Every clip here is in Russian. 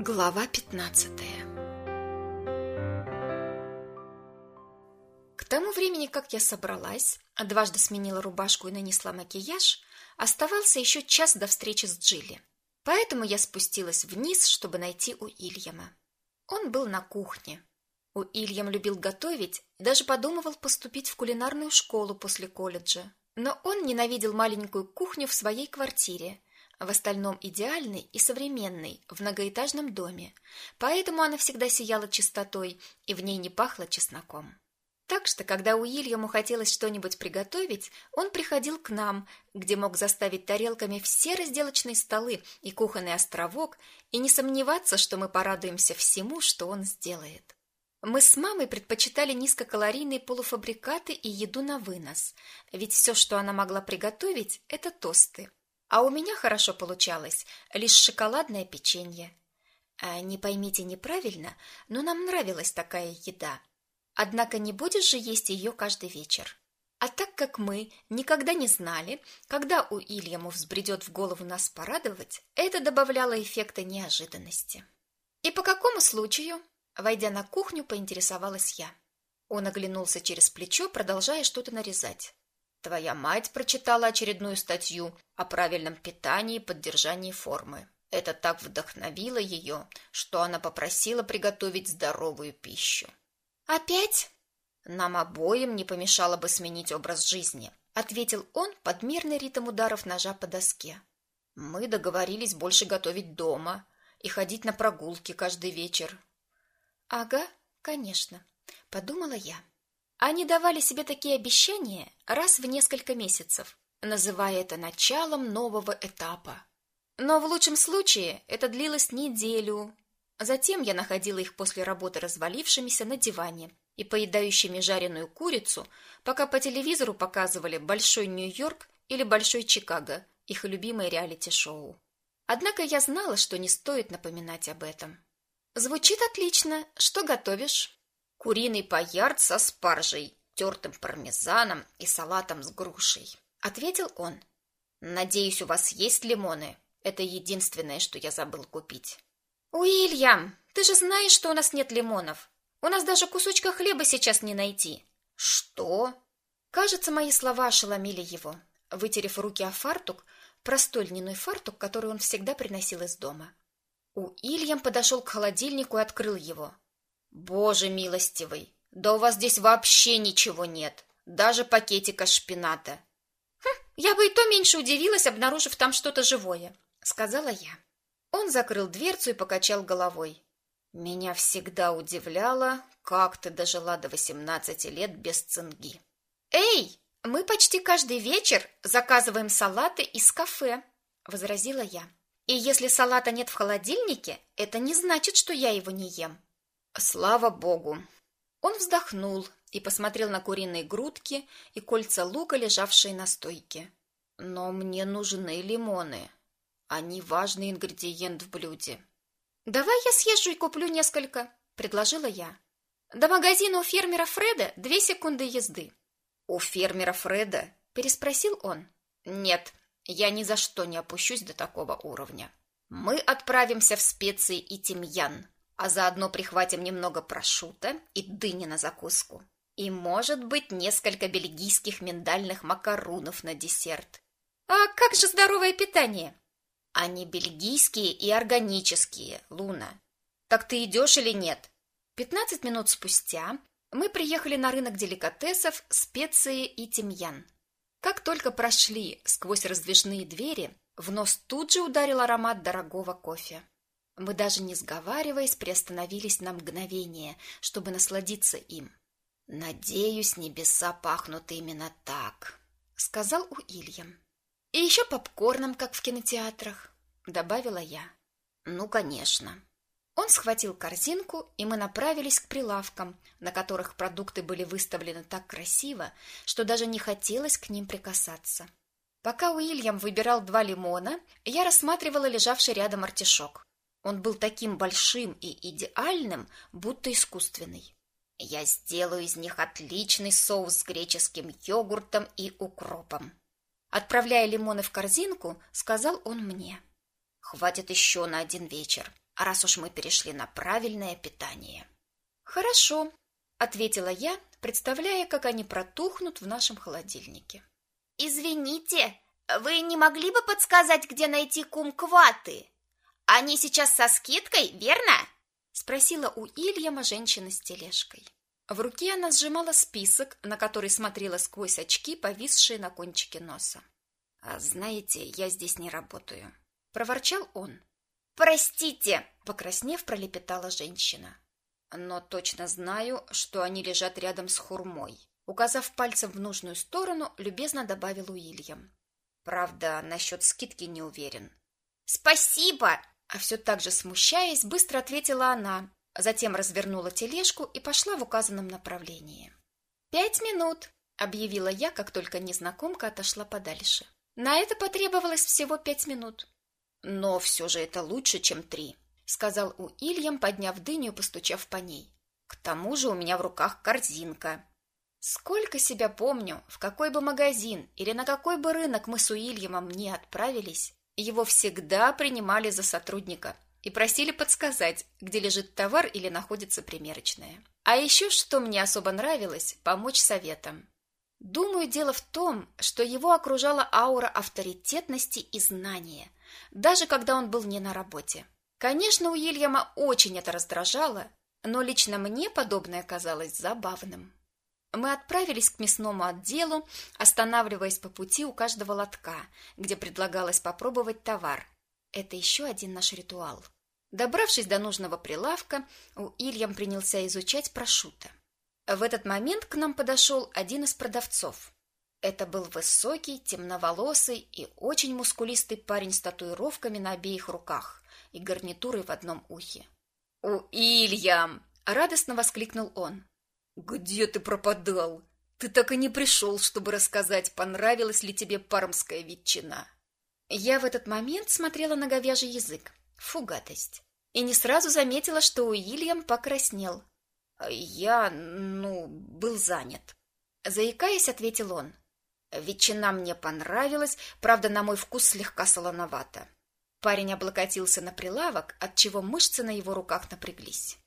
Глава 15 К тому времени, как я собралась, а дважды сменила рубашку и нанесла макияж, оставался еще час до встречи с Джилли. Поэтому я спустилась вниз, чтобы найти у Ильяма. Он был на кухне. У Ильям любил готовить и даже подумывал поступить в кулинарную школу после колледжа. Но он ненавидел маленькую кухню в своей квартире – в остальном идеальной и современной, в многоэтажном доме, поэтому она всегда сияла чистотой, и в ней не пахло чесноком. Так что, когда Уильяму хотелось что-нибудь приготовить, он приходил к нам, где мог заставить тарелками все разделочные столы и кухонный островок, и не сомневаться, что мы порадуемся всему, что он сделает. Мы с мамой предпочитали низкокалорийные полуфабрикаты и еду на вынос, ведь все, что она могла приготовить, это тосты. А у меня хорошо получалось лишь шоколадное печенье. А не поймите неправильно, но нам нравилась такая еда. Однако не будешь же есть ее каждый вечер. А так как мы никогда не знали, когда у Ильяму взбредет в голову нас порадовать, это добавляло эффекта неожиданности. И по какому случаю? Войдя на кухню, поинтересовалась я. Он оглянулся через плечо, продолжая что-то нарезать. Твоя мать прочитала очередную статью о правильном питании и поддержании формы. Это так вдохновило ее, что она попросила приготовить здоровую пищу. Опять? Нам обоим не помешало бы сменить образ жизни, ответил он под мирный ритм ударов ножа по доске. Мы договорились больше готовить дома и ходить на прогулки каждый вечер. Ага, конечно, подумала я. Они давали себе такие обещания раз в несколько месяцев, называя это началом нового этапа. Но в лучшем случае это длилось неделю. Затем я находила их после работы развалившимися на диване и поедающими жареную курицу, пока по телевизору показывали «Большой Нью-Йорк» или «Большой Чикаго», их любимое реалити-шоу. Однако я знала, что не стоит напоминать об этом. «Звучит отлично. Что готовишь?» Куриный паярд со спаржей, тертым пармезаном и салатом с грушей, ответил он. Надеюсь, у вас есть лимоны. Это единственное, что я забыл купить. Уильям, ты же знаешь, что у нас нет лимонов. У нас даже кусочка хлеба сейчас не найти. Что? Кажется, мои слова ошеломили его. Вытерев руки о фартук, простой льняной фартук, который он всегда приносил из дома. Уильям подошел к холодильнику и открыл его. Боже милостивый, да у вас здесь вообще ничего нет, даже пакетика шпината. Хм, я бы и то меньше удивилась, обнаружив там что-то живое, сказала я. Он закрыл дверцу и покачал головой. Меня всегда удивляло, как ты дожила до восемнадцати лет без цинги. Эй, мы почти каждый вечер заказываем салаты из кафе, возразила я. И если салата нет в холодильнике, это не значит, что я его не ем. Слава богу. Он вздохнул и посмотрел на куриные грудки и кольца лука, лежавшие на стойке. Но мне нужны лимоны. Они важный ингредиент в блюде. Давай я съезжу и куплю несколько, предложила я. До магазина у фермера Фреда две секунды езды. У фермера Фреда? переспросил он. Нет, я ни за что не опущусь до такого уровня. Мы отправимся в специи и тимьян а заодно прихватим немного прошута и дыни на закуску. И, может быть, несколько бельгийских миндальных макарунов на десерт. А как же здоровое питание? Они бельгийские и органические, Луна. Так ты идешь или нет? Пятнадцать минут спустя мы приехали на рынок деликатесов, специи и тимьян. Как только прошли сквозь раздвижные двери, в нос тут же ударил аромат дорогого кофе. Мы даже не сговариваясь приостановились на мгновение, чтобы насладиться им. Надеюсь, небеса пахнут именно так, сказал Уильям. И еще попкорном, как в кинотеатрах, добавила я. Ну, конечно. Он схватил корзинку, и мы направились к прилавкам, на которых продукты были выставлены так красиво, что даже не хотелось к ним прикасаться. Пока Уильям выбирал два лимона, я рассматривала лежавший рядом артишок. Он был таким большим и идеальным, будто искусственный. Я сделаю из них отличный соус с греческим йогуртом и укропом. Отправляя лимоны в корзинку, сказал он мне. Хватит еще на один вечер. раз уж мы перешли на правильное питание. Хорошо, ответила я, представляя, как они протухнут в нашем холодильнике. Извините, вы не могли бы подсказать, где найти кумкваты? Они сейчас со скидкой, верно? спросила у Ильяма женщина с тележкой. В руке она сжимала список, на который смотрела сквозь очки, повисшие на кончике носа. «А знаете, я здесь не работаю», — проворчал он. «Простите!» — покраснев, пролепетала женщина. «Но точно знаю, что они лежат рядом с хурмой», — указав пальцем в нужную сторону, любезно добавил Уильям. «Правда, насчет скидки не уверен». «Спасибо!» А все так же смущаясь, быстро ответила она, затем развернула тележку и пошла в указанном направлении. «Пять минут!» — объявила я, как только незнакомка отошла подальше. На это потребовалось всего пять минут. «Но все же это лучше, чем три», — сказал Уильям, подняв дыню и постучав по ней. «К тому же у меня в руках корзинка». Сколько себя помню, в какой бы магазин или на какой бы рынок мы с Уильямом не отправились, его всегда принимали за сотрудника и просили подсказать, где лежит товар или находится примерочная. А еще, что мне особо нравилось, помочь советам. Думаю, дело в том, что его окружала аура авторитетности и знания, даже когда он был не на работе. Конечно, у Ильяма очень это раздражало, но лично мне подобное казалось забавным. Мы отправились к мясному отделу, останавливаясь по пути у каждого лотка, где предлагалось попробовать товар. Это еще один наш ритуал. Добравшись до нужного прилавка, Уильям принялся изучать прошутто. В этот момент к нам подошел один из продавцов. Это был высокий, темноволосый и очень мускулистый парень с татуировками на обеих руках и гарнитурой в одном ухе. «Уильям!» — радостно воскликнул он. «Где ты пропадал? Ты так и не пришел, чтобы рассказать, понравилась ли тебе пармская ветчина». Я в этот момент смотрела на говяжий язык. Фугатость. И не сразу заметила, что Уильям покраснел. «Я, ну, был занят». Заикаясь, ответил он. Ветчина мне понравилась, правда, на мой вкус слегка солоновато. Парень облокотился на прилавок, отчего мышцы на его руках напряглись.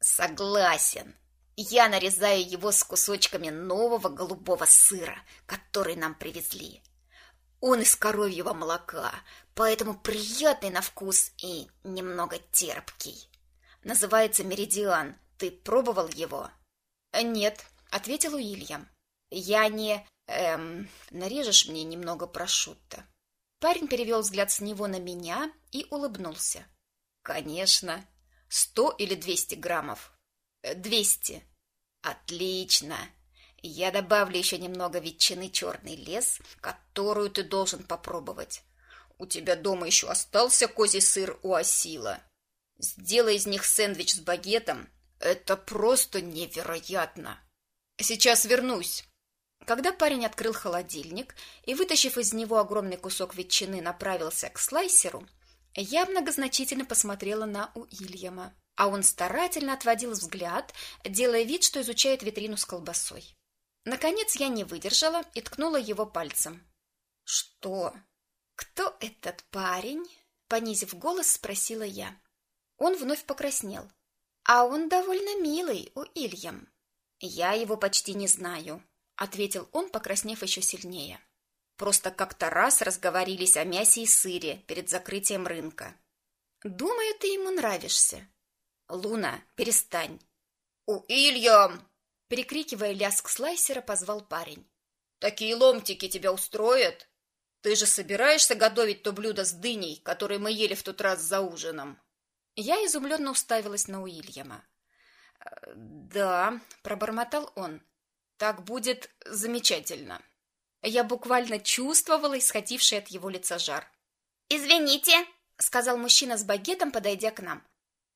«Согласен», я нарезаю его с кусочками нового голубого сыра, который нам привезли. Он из коровьего молока, поэтому приятный на вкус и немного терпкий. Называется меридиан. Ты пробовал его? Нет, ответил Уильям. Я не... Эм, нарежешь мне немного прошутто? Парень перевел взгляд с него на меня и улыбнулся. Конечно. Сто или двести граммов? Двести. Отлично. Я добавлю еще немного ветчины черный лес, которую ты должен попробовать. У тебя дома еще остался козий сыр у осила. Сделай из них сэндвич с багетом. Это просто невероятно. Сейчас вернусь. Когда парень открыл холодильник и, вытащив из него огромный кусок ветчины, направился к слайсеру, я многозначительно посмотрела на Уильяма а он старательно отводил взгляд, делая вид, что изучает витрину с колбасой. Наконец я не выдержала и ткнула его пальцем. «Что? Кто этот парень?» Понизив голос, спросила я. Он вновь покраснел. «А он довольно милый, у Ильям». «Я его почти не знаю», — ответил он, покраснев еще сильнее. «Просто как-то раз разговорились о мясе и сыре перед закрытием рынка». «Думаю, ты ему нравишься», «Луна, перестань!» «Уильям!» Перекрикивая лязг слайсера, позвал парень. «Такие ломтики тебя устроят? Ты же собираешься готовить то блюдо с дыней, которое мы ели в тот раз за ужином?» Я изумленно уставилась на Уильяма. «Да», — пробормотал он, — «так будет замечательно». Я буквально чувствовала исходивший от его лица жар. «Извините», — сказал мужчина с багетом, подойдя к нам.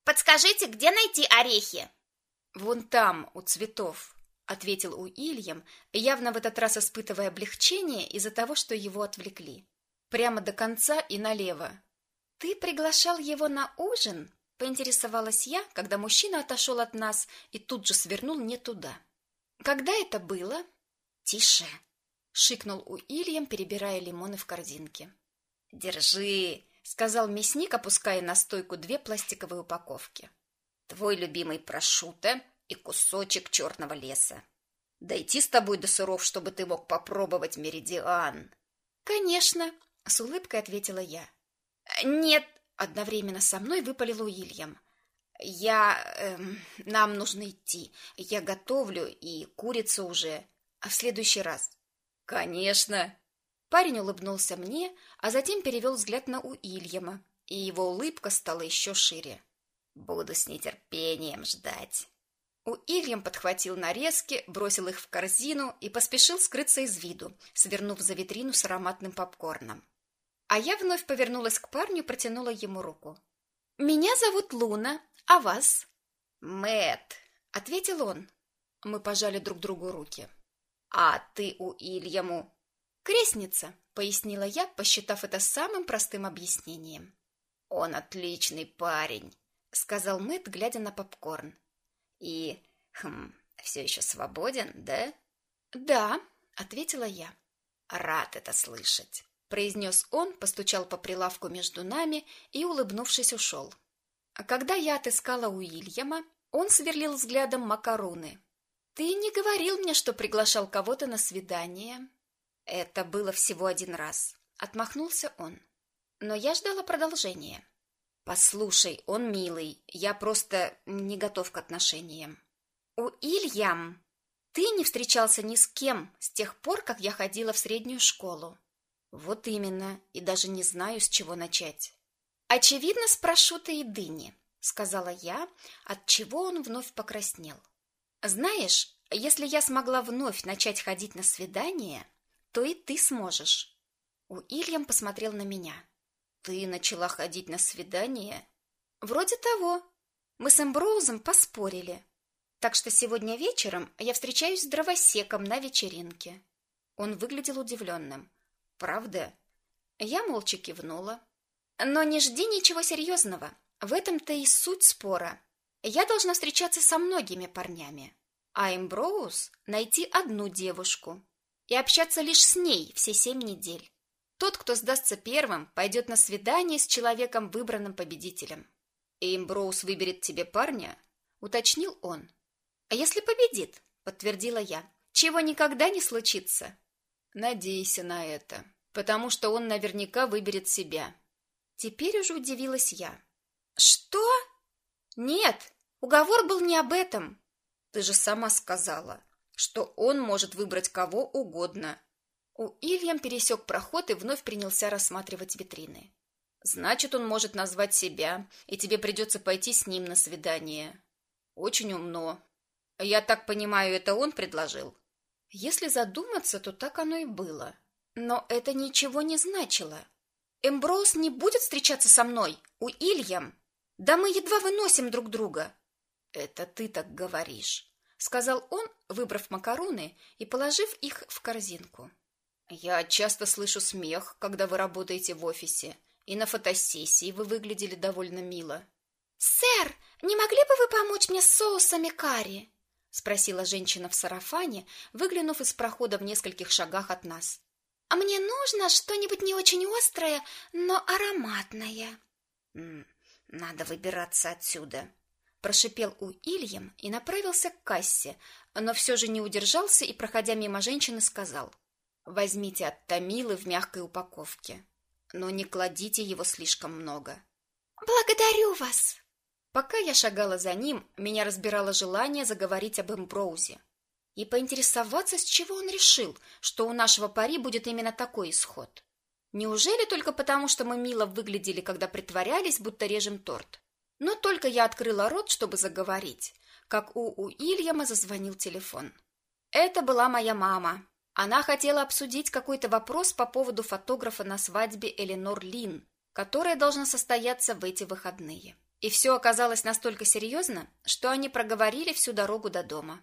Подскажите, где найти орехи? Вон там, у цветов, ответил Уильям, явно в этот раз испытывая облегчение из-за того, что его отвлекли. Прямо до конца и налево. Ты приглашал его на ужин? поинтересовалась я, когда мужчина отошел от нас и тут же свернул не туда. Когда это было? Тише, шикнул Уильям, перебирая лимоны в корзинке. Держи, сказал мясник, опуская на стойку две пластиковые упаковки. Твой любимый прошутто и кусочек черного леса. Дойти с тобой до сыров, чтобы ты мог попробовать меридиан. Конечно, с улыбкой ответила я. Нет, одновременно со мной выпалил Уильям. Я... Эм, нам нужно идти. Я готовлю, и курица уже. А в следующий раз. Конечно. Парень улыбнулся мне, а затем перевел взгляд на Уильяма, и его улыбка стала еще шире. Буду с нетерпением ждать. Уильям подхватил нарезки, бросил их в корзину и поспешил скрыться из виду, свернув за витрину с ароматным попкорном. А я вновь повернулась к парню и протянула ему руку. «Меня зовут Луна, а вас?» Мэт, ответил он. Мы пожали друг другу руки. «А ты у Ильяму?» «Крестница», — пояснила я, посчитав это самым простым объяснением. «Он отличный парень», — сказал Мэт, глядя на попкорн. «И, хм, все еще свободен, да?» «Да», — ответила я. «Рад это слышать», — произнес он, постучал по прилавку между нами и, улыбнувшись, ушел. А когда я отыскала Уильяма, он сверлил взглядом макароны. «Ты не говорил мне, что приглашал кого-то на свидание?» «Это было всего один раз», — отмахнулся он. Но я ждала продолжения. «Послушай, он милый, я просто не готов к отношениям». «Уильям, ты не встречался ни с кем с тех пор, как я ходила в среднюю школу». «Вот именно, и даже не знаю, с чего начать». «Очевидно, спрошу ты и дыни», — сказала я, от чего он вновь покраснел. «Знаешь, если я смогла вновь начать ходить на свидание, то и ты сможешь». Уильям посмотрел на меня. Ты начала ходить на свидание? Вроде того. Мы с Эмброузом поспорили. Так что сегодня вечером я встречаюсь с дровосеком на вечеринке. Он выглядел удивленным. Правда? Я молча кивнула. Но не жди ничего серьезного. В этом-то и суть спора. Я должна встречаться со многими парнями, а Эмброуз найти одну девушку и общаться лишь с ней все семь недель. Тот, кто сдастся первым, пойдет на свидание с человеком, выбранным победителем. И Имброуз выберет тебе парня, уточнил он. А если победит, подтвердила я. Чего никогда не случится. Надейся на это, потому что он наверняка выберет себя. Теперь уже удивилась я. Что? Нет, уговор был не об этом. Ты же сама сказала, что он может выбрать кого угодно, у Ильям пересек проход и вновь принялся рассматривать витрины. Значит, он может назвать себя, и тебе придется пойти с ним на свидание. Очень умно. Я так понимаю, это он предложил? Если задуматься, то так оно и было. Но это ничего не значило. Эмброуз не будет встречаться со мной, у Ильям. Да мы едва выносим друг друга. Это ты так говоришь, сказал он, выбрав макароны и положив их в корзинку. Я часто слышу смех, когда вы работаете в офисе, и на фотосессии вы выглядели довольно мило. Сэр, не могли бы вы помочь мне с соусами карри? спросила женщина в сарафане, выглянув из прохода в нескольких шагах от нас. А мне нужно что-нибудь не очень острое, но ароматное. надо выбираться отсюда, прошипел Уильям и направился к кассе, но все же не удержался и, проходя мимо женщины, сказал: Возьмите от Томилы в мягкой упаковке, но не кладите его слишком много. Благодарю вас. Пока я шагала за ним, меня разбирало желание заговорить об Эмброузе и поинтересоваться, с чего он решил, что у нашего пари будет именно такой исход. Неужели только потому, что мы мило выглядели, когда притворялись, будто режем торт? Но только я открыла рот, чтобы заговорить, как у Уильяма зазвонил телефон. Это была моя мама, она хотела обсудить какой-то вопрос по поводу фотографа на свадьбе Эленор Лин, которая должна состояться в эти выходные. И все оказалось настолько серьезно, что они проговорили всю дорогу до дома.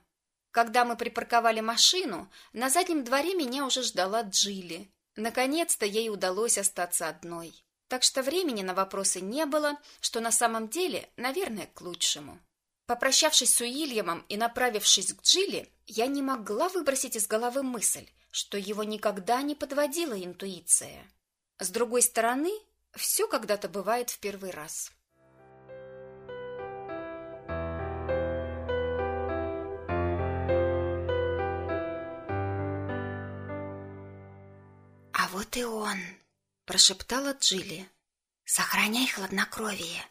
Когда мы припарковали машину, на заднем дворе меня уже ждала Джилли. Наконец-то ей удалось остаться одной. Так что времени на вопросы не было, что на самом деле, наверное, к лучшему. Попрощавшись с Уильямом и направившись к Джилли, я не могла выбросить из головы мысль, что его никогда не подводила интуиция. С другой стороны, Все когда-то бывает в первый раз. «А вот и он!» – прошептала Джилли. «Сохраняй хладнокровие!»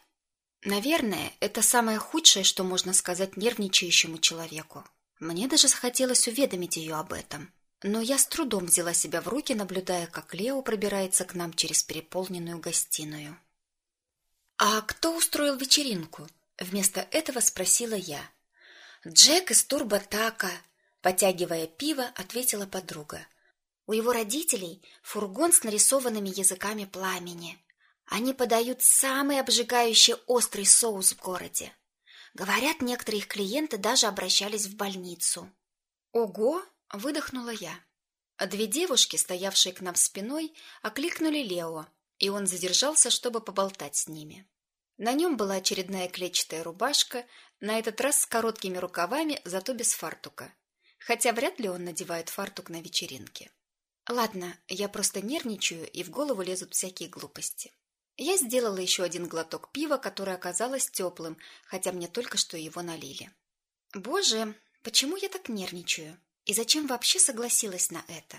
Наверное, это самое худшее, что можно сказать нервничающему человеку. Мне даже захотелось уведомить ее об этом. Но я с трудом взяла себя в руки, наблюдая, как Лео пробирается к нам через переполненную гостиную. «А кто устроил вечеринку?» Вместо этого спросила я. «Джек из Турботака», — потягивая пиво, ответила подруга. «У его родителей фургон с нарисованными языками пламени. Они подают самый обжигающий острый соус в городе. Говорят, некоторые их клиенты даже обращались в больницу». «Ого!» Выдохнула я. Две девушки, стоявшие к нам спиной, окликнули Лео, и он задержался, чтобы поболтать с ними. На нем была очередная клетчатая рубашка, на этот раз с короткими рукавами, зато без фартука. Хотя вряд ли он надевает фартук на вечеринке. Ладно, я просто нервничаю, и в голову лезут всякие глупости. Я сделала еще один глоток пива, которое оказалось теплым, хотя мне только что его налили. Боже, почему я так нервничаю? И зачем вообще согласилась на это?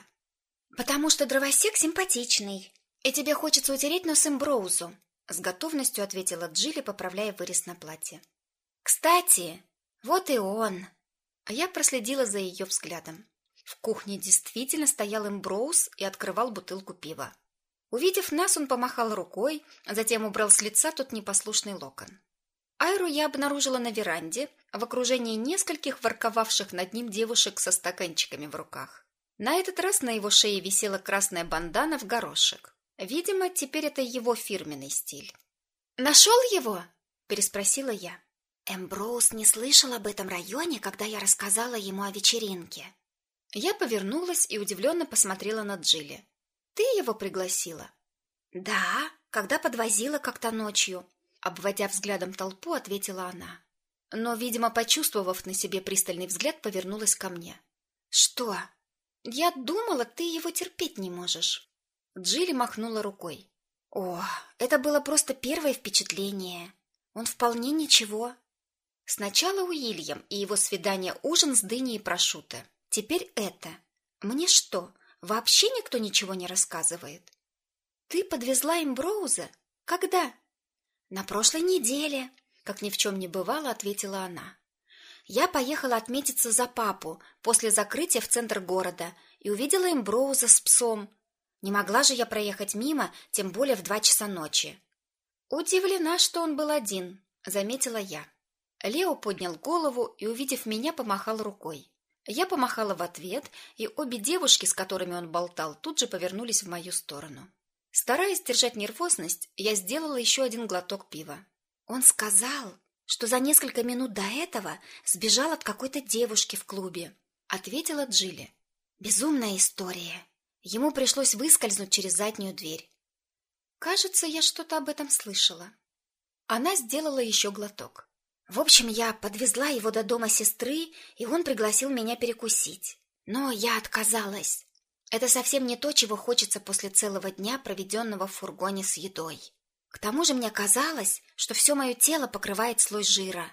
Потому что дровосек симпатичный, и тебе хочется утереть нос Эмброузу, с готовностью ответила Джилли, поправляя вырез на платье. Кстати, вот и он. А я проследила за ее взглядом. В кухне действительно стоял Эмброуз и открывал бутылку пива. Увидев нас, он помахал рукой, а затем убрал с лица тот непослушный локон. Айру я обнаружила на веранде, в окружении нескольких ворковавших над ним девушек со стаканчиками в руках. На этот раз на его шее висела красная бандана в горошек. Видимо, теперь это его фирменный стиль. «Нашел его?» – переспросила я. Эмброуз не слышал об этом районе, когда я рассказала ему о вечеринке. Я повернулась и удивленно посмотрела на Джилли. «Ты его пригласила?» «Да, когда подвозила как-то ночью», — обводя взглядом толпу, ответила она но, видимо, почувствовав на себе пристальный взгляд, повернулась ко мне. «Что? Я думала, ты его терпеть не можешь». Джилли махнула рукой. «О, это было просто первое впечатление. Он вполне ничего». Сначала Уильям и его свидание-ужин с дыней и прошута. Теперь это. Мне что, вообще никто ничего не рассказывает? Ты подвезла им Броуза? Когда? На прошлой неделе как ни в чем не бывало, ответила она. Я поехала отметиться за папу после закрытия в центр города и увидела Эмброуза с псом. Не могла же я проехать мимо, тем более в два часа ночи. Удивлена, что он был один, заметила я. Лео поднял голову и, увидев меня, помахал рукой. Я помахала в ответ, и обе девушки, с которыми он болтал, тут же повернулись в мою сторону. Стараясь держать нервозность, я сделала еще один глоток пива. Он сказал, что за несколько минут до этого сбежал от какой-то девушки в клубе, ответила Джилли. Безумная история. Ему пришлось выскользнуть через заднюю дверь. Кажется, я что-то об этом слышала. Она сделала еще глоток. В общем, я подвезла его до дома сестры, и он пригласил меня перекусить. Но я отказалась. Это совсем не то, чего хочется после целого дня, проведенного в фургоне с едой. К тому же мне казалось, что все мое тело покрывает слой жира.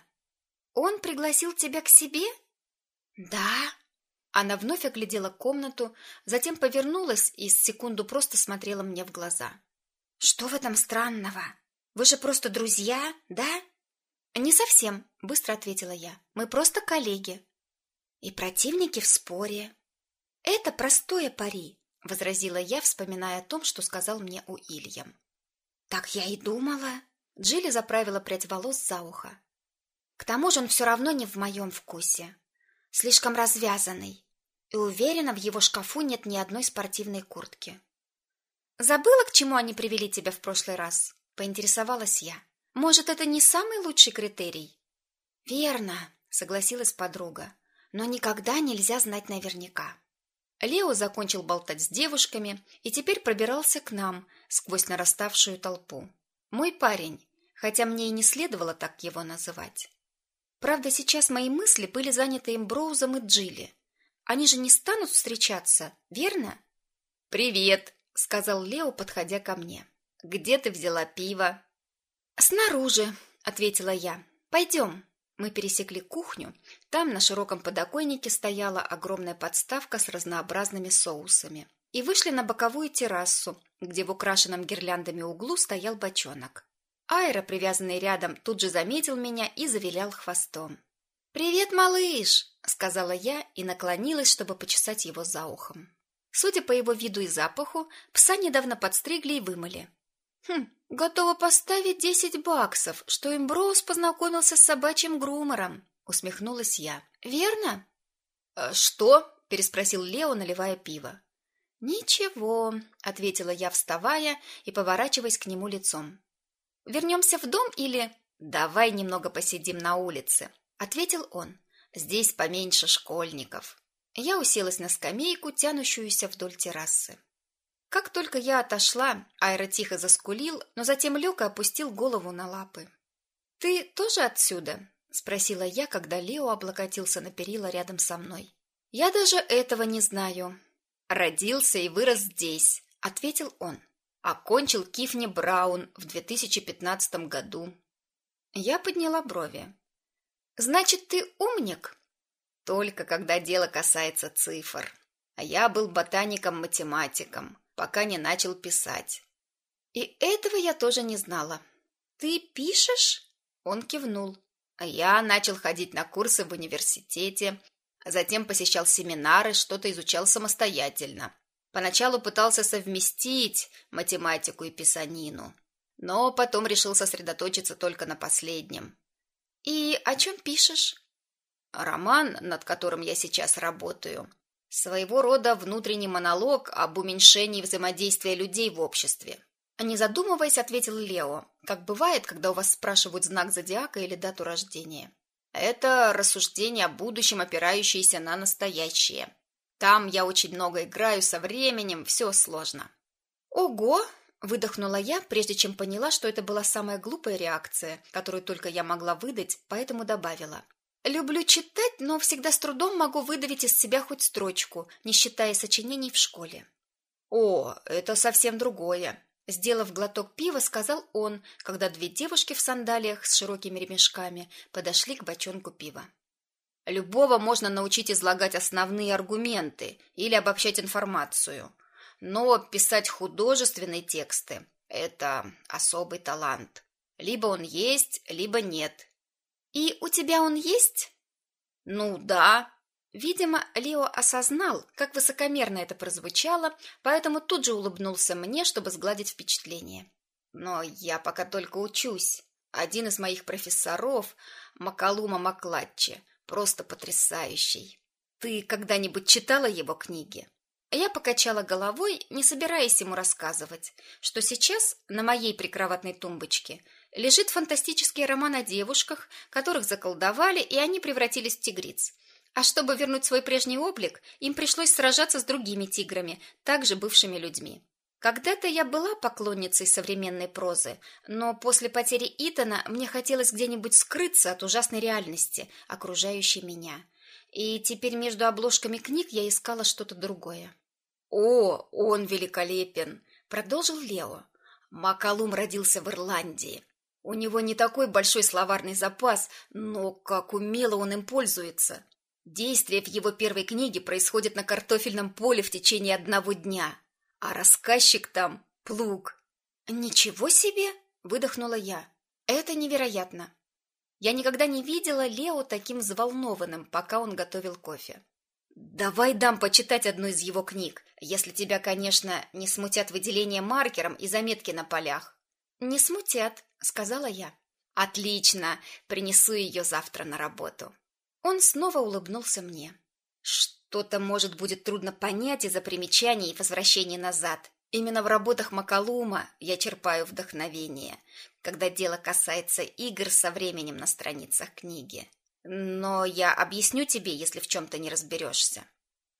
Он пригласил тебя к себе? Да. Она вновь оглядела комнату, затем повернулась и с секунду просто смотрела мне в глаза. Что в этом странного? Вы же просто друзья, да? Не совсем, быстро ответила я. Мы просто коллеги. И противники в споре. Это простое пари, возразила я, вспоминая о том, что сказал мне Уильям. Так я и думала. Джилли заправила прядь волос за ухо. К тому же он все равно не в моем вкусе. Слишком развязанный. И уверена, в его шкафу нет ни одной спортивной куртки. Забыла, к чему они привели тебя в прошлый раз? Поинтересовалась я. Может, это не самый лучший критерий? Верно, согласилась подруга. Но никогда нельзя знать наверняка. Лео закончил болтать с девушками и теперь пробирался к нам сквозь нараставшую толпу. Мой парень, хотя мне и не следовало так его называть. Правда, сейчас мои мысли были заняты Эмброузом и Джилли. Они же не станут встречаться, верно? «Привет», — сказал Лео, подходя ко мне. Где ты взяла пиво?» «Снаружи», — ответила я. «Пойдем». Мы пересекли кухню. Там на широком подоконнике стояла огромная подставка с разнообразными соусами. И вышли на боковую террасу, где в украшенном гирляндами углу стоял бочонок. Айра, привязанный рядом, тут же заметил меня и завилял хвостом. «Привет, малыш!» — сказала я и наклонилась, чтобы почесать его за ухом. Судя по его виду и запаху, пса недавно подстригли и вымыли. «Хм, готова поставить десять баксов, что Эмброуз познакомился с собачьим грумором», — усмехнулась я. «Верно?» «Э, «Что?» — переспросил Лео, наливая пиво. «Ничего», — ответила я, вставая и поворачиваясь к нему лицом. «Вернемся в дом или...» «Давай немного посидим на улице», — ответил он. «Здесь поменьше школьников». Я уселась на скамейку, тянущуюся вдоль террасы. Как только я отошла, Айра тихо заскулил, но затем лег и опустил голову на лапы. «Ты тоже отсюда?» — спросила я, когда Лео облокотился на перила рядом со мной. «Я даже этого не знаю». «Родился и вырос здесь», — ответил он. «Окончил Кифни Браун в 2015 году». Я подняла брови. «Значит, ты умник?» «Только когда дело касается цифр. А я был ботаником-математиком пока не начал писать. И этого я тоже не знала. Ты пишешь? Он кивнул. А я начал ходить на курсы в университете, затем посещал семинары, что-то изучал самостоятельно. Поначалу пытался совместить математику и писанину, но потом решил сосредоточиться только на последнем. И о чем пишешь? Роман, над которым я сейчас работаю, Своего рода внутренний монолог об уменьшении взаимодействия людей в обществе. Не задумываясь, ответил Лео, как бывает, когда у вас спрашивают знак зодиака или дату рождения. Это рассуждение о будущем, опирающееся на настоящее. Там я очень много играю со временем, все сложно. Ого! Выдохнула я, прежде чем поняла, что это была самая глупая реакция, которую только я могла выдать, поэтому добавила. Люблю читать, но всегда с трудом могу выдавить из себя хоть строчку, не считая сочинений в школе. О, это совсем другое. Сделав глоток пива, сказал он, когда две девушки в сандалиях с широкими ремешками подошли к бочонку пива. Любого можно научить излагать основные аргументы или обобщать информацию. Но писать художественные тексты – это особый талант. Либо он есть, либо нет, «И у тебя он есть?» «Ну да». Видимо, Лео осознал, как высокомерно это прозвучало, поэтому тут же улыбнулся мне, чтобы сгладить впечатление. «Но я пока только учусь. Один из моих профессоров, Макалума Маклатчи, просто потрясающий. Ты когда-нибудь читала его книги?» Я покачала головой, не собираясь ему рассказывать, что сейчас на моей прикроватной тумбочке – лежит фантастический роман о девушках, которых заколдовали, и они превратились в тигриц. А чтобы вернуть свой прежний облик, им пришлось сражаться с другими тиграми, также бывшими людьми. Когда-то я была поклонницей современной прозы, но после потери Итана мне хотелось где-нибудь скрыться от ужасной реальности, окружающей меня. И теперь между обложками книг я искала что-то другое. «О, он великолепен!» — продолжил Лео. Макалум родился в Ирландии. У него не такой большой словарный запас, но как умело он им пользуется. Действие в его первой книге происходит на картофельном поле в течение одного дня, а рассказчик там – плуг. «Ничего себе!» – выдохнула я. «Это невероятно!» Я никогда не видела Лео таким взволнованным, пока он готовил кофе. «Давай дам почитать одну из его книг, если тебя, конечно, не смутят выделения маркером и заметки на полях». «Не смутят», — сказала я. «Отлично! Принесу ее завтра на работу». Он снова улыбнулся мне. «Что-то, может, будет трудно понять из-за примечаний и возвращений назад. Именно в работах Макалума я черпаю вдохновение, когда дело касается игр со временем на страницах книги. Но я объясню тебе, если в чем-то не разберешься».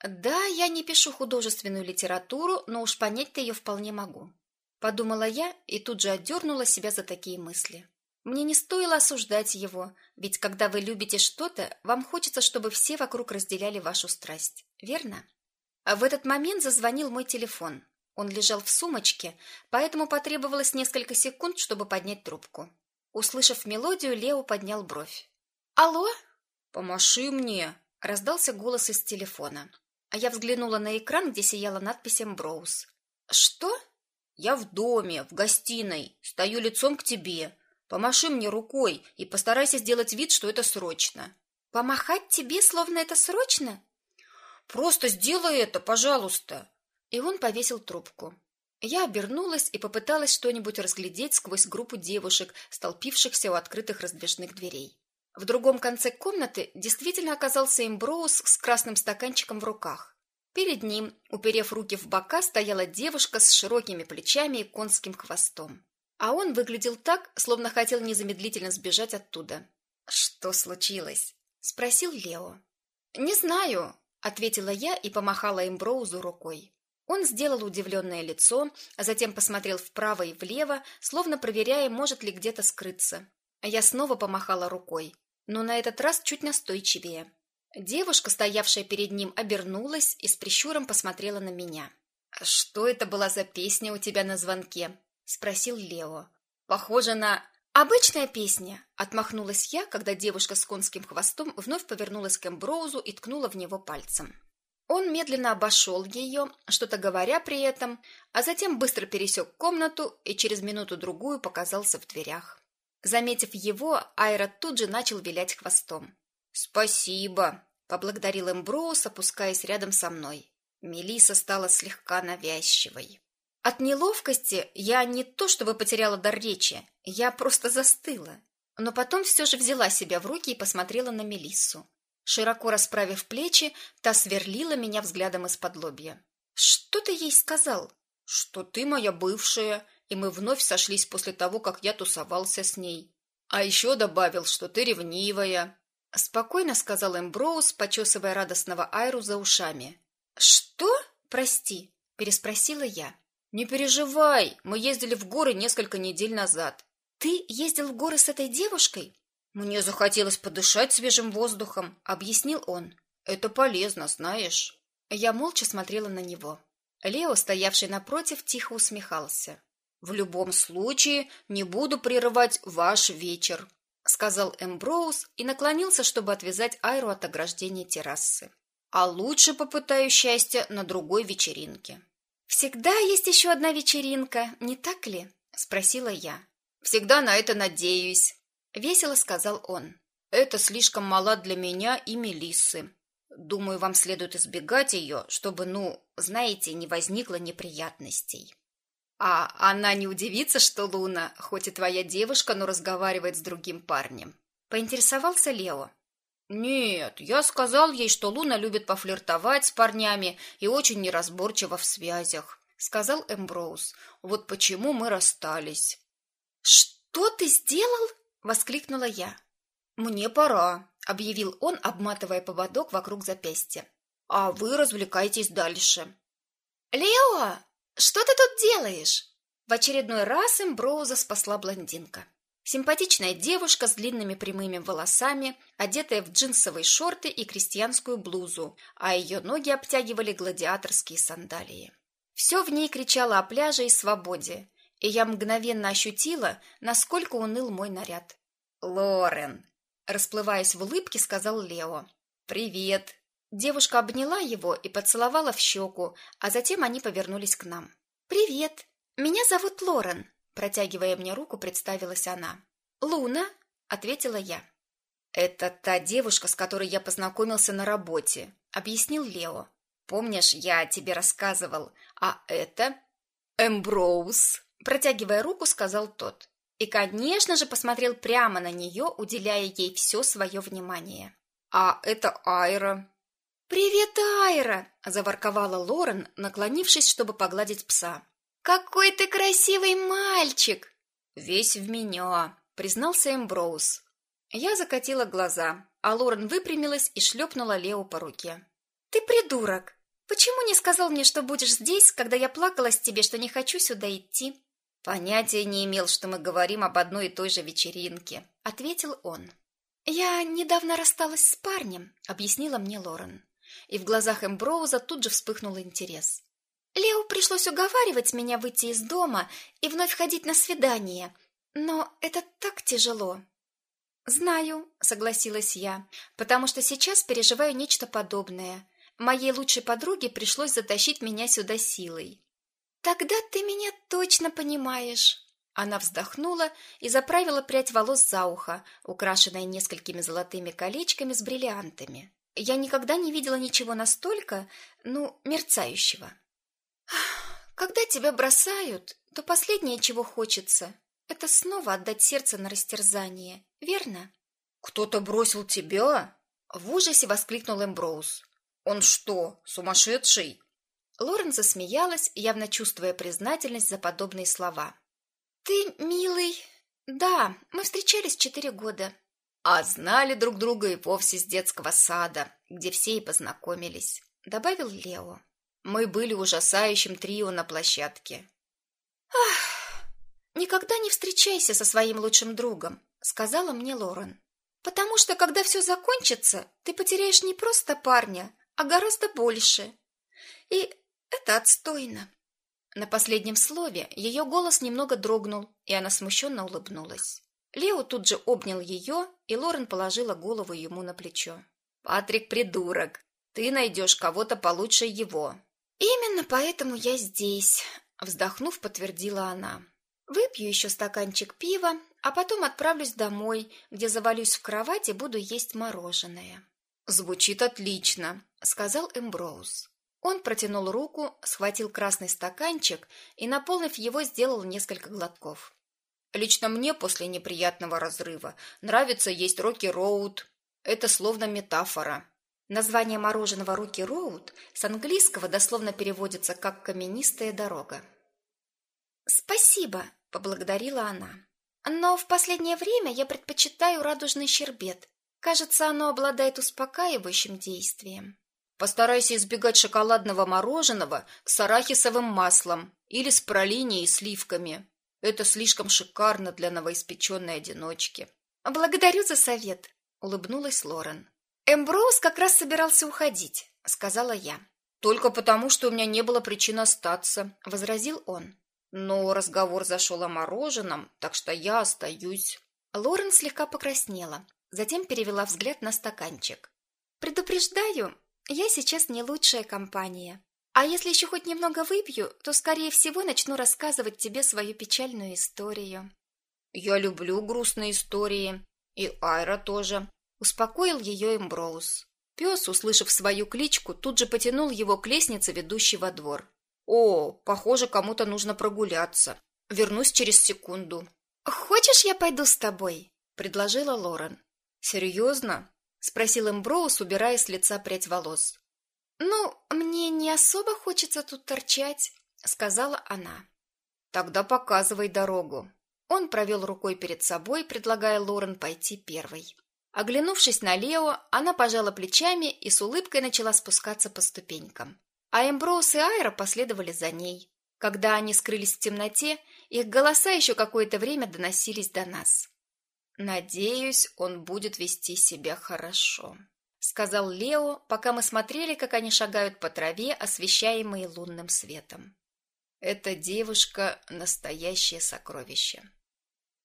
«Да, я не пишу художественную литературу, но уж понять-то ее вполне могу». Подумала я и тут же отдернула себя за такие мысли. Мне не стоило осуждать его, ведь когда вы любите что-то, вам хочется, чтобы все вокруг разделяли вашу страсть, верно? А в этот момент зазвонил мой телефон. Он лежал в сумочке, поэтому потребовалось несколько секунд, чтобы поднять трубку. Услышав мелодию, Лео поднял бровь. «Алло?» «Помаши мне!» — раздался голос из телефона. А я взглянула на экран, где сияла надпись «Эмброуз». «Что?» «Я в доме, в гостиной, стою лицом к тебе. Помаши мне рукой и постарайся сделать вид, что это срочно». «Помахать тебе, словно это срочно?» «Просто сделай это, пожалуйста!» И он повесил трубку. Я обернулась и попыталась что-нибудь разглядеть сквозь группу девушек, столпившихся у открытых раздвижных дверей. В другом конце комнаты действительно оказался Эмброуз с красным стаканчиком в руках. Перед ним, уперев руки в бока, стояла девушка с широкими плечами и конским хвостом. А он выглядел так, словно хотел незамедлительно сбежать оттуда. «Что случилось?» – спросил Лео. «Не знаю», – ответила я и помахала Эмброузу рукой. Он сделал удивленное лицо, а затем посмотрел вправо и влево, словно проверяя, может ли где-то скрыться. А я снова помахала рукой, но на этот раз чуть настойчивее. Девушка, стоявшая перед ним, обернулась и с прищуром посмотрела на меня. «А «Что это была за песня у тебя на звонке?» — спросил Лео. «Похоже на...» «Обычная песня!» — отмахнулась я, когда девушка с конским хвостом вновь повернулась к Эмброузу и ткнула в него пальцем. Он медленно обошел ее, что-то говоря при этом, а затем быстро пересек комнату и через минуту-другую показался в дверях. Заметив его, Айра тут же начал вилять хвостом. «Спасибо», — поблагодарил Эмброуз, опускаясь рядом со мной. Мелиса стала слегка навязчивой. От неловкости я не то чтобы потеряла дар речи, я просто застыла. Но потом все же взяла себя в руки и посмотрела на Мелиссу. Широко расправив плечи, та сверлила меня взглядом из-под лобья. «Что ты ей сказал?» «Что ты моя бывшая, и мы вновь сошлись после того, как я тусовался с ней. А еще добавил, что ты ревнивая». Спокойно сказал Эмброуз, почесывая радостного Айру за ушами. «Что? Прости», — переспросила я. «Не переживай, мы ездили в горы несколько недель назад». «Ты ездил в горы с этой девушкой?» «Мне захотелось подышать свежим воздухом», — объяснил он. «Это полезно, знаешь». Я молча смотрела на него. Лео, стоявший напротив, тихо усмехался. «В любом случае, не буду прерывать ваш вечер», — сказал Эмброуз и наклонился, чтобы отвязать Айру от ограждения террасы. «А лучше попытаю счастья на другой вечеринке». «Всегда есть еще одна вечеринка, не так ли?» — спросила я. «Всегда на это надеюсь», — весело сказал он. «Это слишком мала для меня и Мелиссы. Думаю, вам следует избегать ее, чтобы, ну, знаете, не возникло неприятностей». «А она не удивится, что Луна, хоть и твоя девушка, но разговаривает с другим парнем?» — поинтересовался Лео. «Нет, я сказал ей, что Луна любит пофлиртовать с парнями и очень неразборчива в связях», — сказал Эмброуз. «Вот почему мы расстались». «Что ты сделал?» — воскликнула я. «Мне пора», — объявил он, обматывая поводок вокруг запястья. «А вы развлекайтесь дальше». «Лео, что ты тут делаешь?» В очередной раз Эмброуза спасла блондинка. Симпатичная девушка с длинными прямыми волосами, одетая в джинсовые шорты и крестьянскую блузу, а ее ноги обтягивали гладиаторские сандалии. Все в ней кричало о пляже и свободе, и я мгновенно ощутила, насколько уныл мой наряд. «Лорен!» – расплываясь в улыбке, сказал Лео. «Привет!» Девушка обняла его и поцеловала в щеку, а затем они повернулись к нам. «Привет! Меня зовут Лорен!» Протягивая мне руку, представилась она. «Луна!» – ответила я. «Это та девушка, с которой я познакомился на работе», – объяснил Лео. «Помнишь, я тебе рассказывал, а это...» «Эмброуз!» Протягивая руку, сказал тот. И, конечно же, посмотрел прямо на нее, уделяя ей все свое внимание. «А это Айра». «Привет, Айра!» – заворковала Лорен, наклонившись, чтобы погладить пса. «Какой ты красивый мальчик!» «Весь в меня», – признался Эмброуз. Я закатила глаза, а Лорен выпрямилась и шлепнула Лео по руке. «Ты придурок! Почему не сказал мне, что будешь здесь, когда я плакалась тебе, что не хочу сюда идти?» «Понятия не имел, что мы говорим об одной и той же вечеринке», — ответил он. «Я недавно рассталась с парнем», — объяснила мне Лорен. И в глазах Эмброуза тут же вспыхнул интерес. Лео пришлось уговаривать меня выйти из дома и вновь ходить на свидание, но это так тяжело. Знаю, согласилась я, потому что сейчас переживаю нечто подобное. Моей лучшей подруге пришлось затащить меня сюда силой. Тогда ты меня точно понимаешь. Она вздохнула и заправила прядь волос за ухо, украшенная несколькими золотыми колечками с бриллиантами. Я никогда не видела ничего настолько, ну, мерцающего. Когда тебя бросают, то последнее, чего хочется, это снова отдать сердце на растерзание, верно? Кто-то бросил тебя? В ужасе воскликнул Эмброуз. Он что, сумасшедший? Лорен засмеялась, явно чувствуя признательность за подобные слова. Ты милый. Да, мы встречались четыре года. А знали друг друга и вовсе с детского сада, где все и познакомились, добавил Лео. Мы были ужасающим трио на площадке. Ах, никогда не встречайся со своим лучшим другом, сказала мне Лорен. Потому что когда все закончится, ты потеряешь не просто парня, а гораздо больше. И это отстойно. На последнем слове ее голос немного дрогнул, и она смущенно улыбнулась. Лео тут же обнял ее, и Лорен положила голову ему на плечо. «Патрик придурок! Ты найдешь кого-то получше его!» «Именно поэтому я здесь», — вздохнув, подтвердила она. «Выпью еще стаканчик пива, а потом отправлюсь домой, где завалюсь в кровать и буду есть мороженое». «Звучит отлично», — сказал Эмброуз. Он протянул руку, схватил красный стаканчик и, наполнив его, сделал несколько глотков. «Лично мне после неприятного разрыва нравится есть Рокки-Роуд. Это словно метафора. Название мороженого Руки Роуд с английского дословно переводится как «каменистая дорога». «Спасибо», — поблагодарила она. «Но в последнее время я предпочитаю радужный щербет. Кажется, оно обладает успокаивающим действием». «Постарайся избегать шоколадного мороженого с арахисовым маслом или с пролинией и сливками. Это слишком шикарно для новоиспеченной одиночки». «Благодарю за совет», — улыбнулась Лорен. Эмброуз как раз собирался уходить, сказала я. Только потому, что у меня не было причин остаться, возразил он. Но разговор зашел о мороженом, так что я остаюсь. Лорен слегка покраснела, затем перевела взгляд на стаканчик. Предупреждаю, я сейчас не лучшая компания. А если еще хоть немного выпью, то скорее всего начну рассказывать тебе свою печальную историю. Я люблю грустные истории, и Айра тоже, Успокоил ее Эмброуз. Пес, услышав свою кличку, тут же потянул его к лестнице, ведущей во двор. «О, похоже, кому-то нужно прогуляться. Вернусь через секунду». «Хочешь, я пойду с тобой?» — предложила Лорен. «Серьезно?» — спросил Эмброуз, убирая с лица прядь волос. «Ну, мне не особо хочется тут торчать», — сказала она. «Тогда показывай дорогу». Он провел рукой перед собой, предлагая Лорен пойти первой. Оглянувшись на Лео, она пожала плечами и с улыбкой начала спускаться по ступенькам. А Эмброуз и Айра последовали за ней. Когда они скрылись в темноте, их голоса еще какое-то время доносились до нас. «Надеюсь, он будет вести себя хорошо», — сказал Лео, пока мы смотрели, как они шагают по траве, освещаемые лунным светом. «Эта девушка — настоящее сокровище».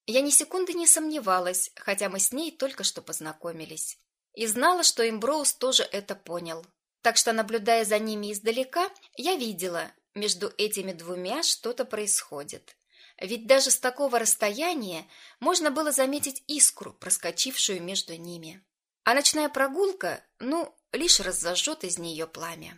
Я ни секунды не сомневалась, хотя мы с ней только что познакомились. И знала, что Имброуз тоже это понял. Так что, наблюдая за ними издалека, я видела, между этими двумя что-то происходит. Ведь даже с такого расстояния можно было заметить искру, проскочившую между ними. А ночная прогулка, ну, лишь разожжет из нее пламя.